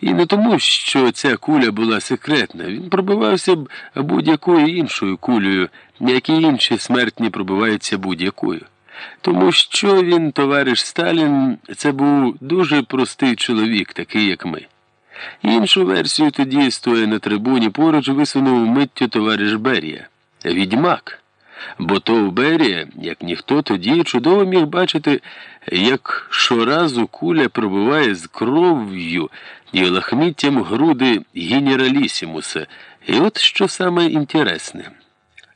І не тому, що ця куля була секретна. Він пробивався б будь-якою іншою кулею, як і інші смертні пробиваються будь-якою. Тому що він, товариш Сталін, це був дуже простий чоловік, такий, як ми. Іншу версію тоді, стоя на трибуні, поруч висунув миттю товариш Берія, відьмак. Бо то Берія, як ніхто тоді, чудово міг бачити, як щоразу куля пробиває з кров'ю і лахміттям груди генералісімуса. І от що саме інтересне,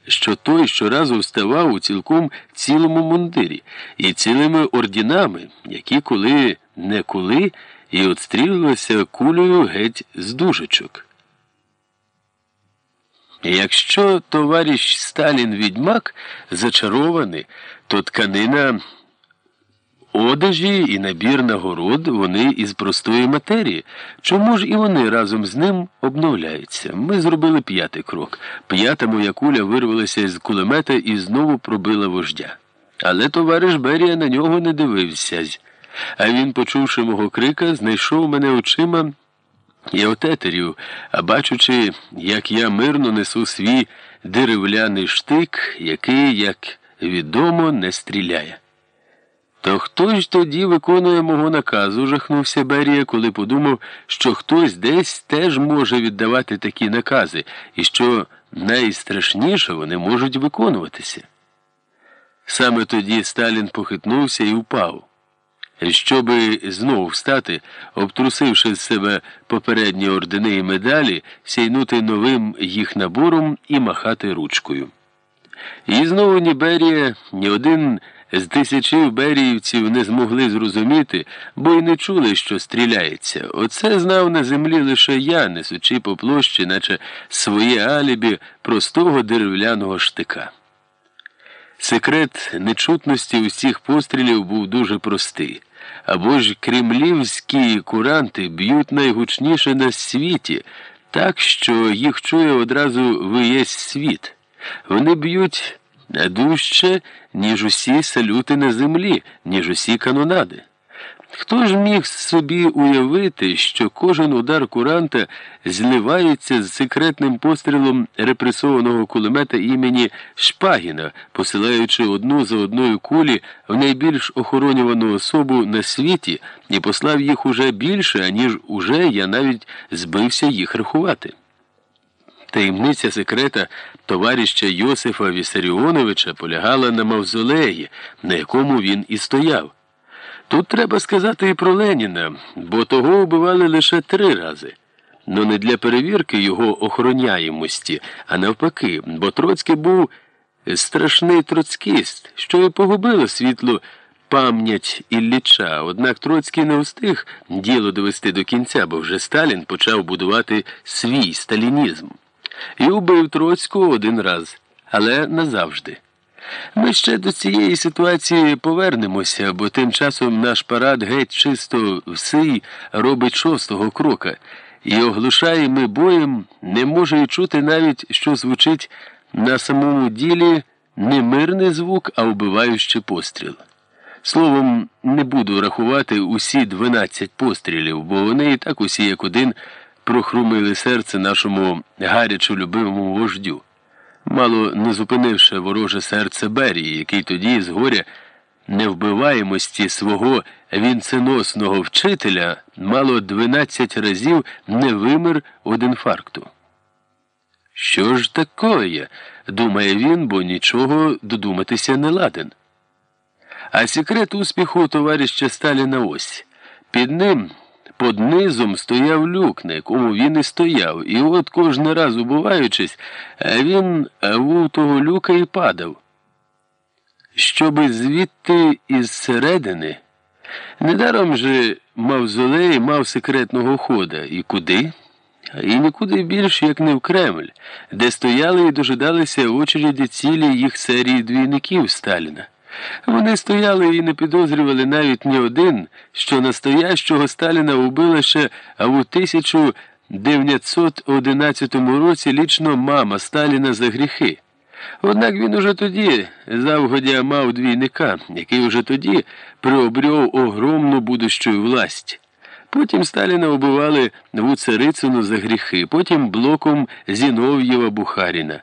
що той щоразу вставав у цілком цілому мундирі і цілими ордінами, які коли не коли, і отстрілювався кулею геть з дужечок. Якщо товариш Сталін відьмак зачарований, то тканина одежі і набір нагород вони із простої матерії. Чому ж і вони разом з ним обновляються? Ми зробили п'ятий крок. П'ята моя куля вирвалася з кулемета і знову пробила вождя. Але товариш Берія на нього не дивився. А він, почувши мого крика, знайшов мене очима і отетерів, а бачучи, як я мирно несу свій деревляний штик, який, як відомо, не стріляє. То хто ж тоді виконує мого наказу, жахнувся Берія, коли подумав, що хтось десь теж може віддавати такі накази, і що найстрашніше вони можуть виконуватися. Саме тоді Сталін похитнувся і впав. Щоби знову встати, обтрусивши з себе попередні ордени і медалі, сяйнути новим їх набором і махати ручкою. І знову ні Берія, ні один з тисячів беріївців не змогли зрозуміти, бо й не чули, що стріляється. Оце знав на землі лише я, несучи по площі, наче своє алібі простого деревляного штика. Секрет нечутності усіх пострілів був дуже простий. Або ж кремлівські куранти б'ють найгучніше на світі, так що їх чує одразу виєсь світ. Вони б'ють дужче, ніж усі салюти на землі, ніж усі канонади. Хто ж міг собі уявити, що кожен удар куранта зливається з секретним пострілом репресованого кулемета імені Шпагіна, посилаючи одну за одною кулі в найбільш охоронювану особу на світі і послав їх уже більше, аніж уже я навіть збився їх рахувати? Таємниця секрета товариша Йосифа Вісаріоновича полягала на мавзолеї, на якому він і стояв. Тут треба сказати і про Леніна, бо того вбивали лише три рази. Ну не для перевірки його охороняємості, а навпаки, бо Троцький був страшний троцкіст, що і погубило світлу пам'ять Ілліча. Однак Троцький не встиг діло довести до кінця, бо вже Сталін почав будувати свій сталінізм. І убив Троцького один раз, але назавжди. Ми ще до цієї ситуації повернемося, бо тим часом наш парад геть чисто всий робить шостого крока і оглушає ми боєм, не може й чути навіть, що звучить на самому ділі не мирний звук, а вбиваючий постріл. Словом, не буду рахувати усі 12 пострілів, бо вони і так усі як один прохрумили серце нашому гарячо любимому вождю мало не зупинивши вороже серце Берії, який тоді з горя невбиваємості свого вінценосного вчителя мало дванадцять разів не вимер від інфаркту. Що ж такое? думає він, бо нічого додуматися не ладен. А секрет успіху товариша Сталіна ось. Під ним під низом стояв люк, на якому він і стояв, і от кожен раз убуваючись, він в того люка і падав. Щоби звідти із середини, недаром же мавзолей мав секретного хода. І куди? І нікуди більше, як не в Кремль, де стояли і дожидалися очереді цілі їх серії двійників Сталіна. Вони стояли і не підозрювали навіть ні один, що настоящого Сталіна убила ще в 1911 році лічно мама Сталіна за гріхи. Однак він уже тоді завгодя мав двійника, який уже тоді приобрів огромну будущу власть. Потім Сталіна убивали в Царицину за гріхи, потім блоком Зінов'єва Бухаріна.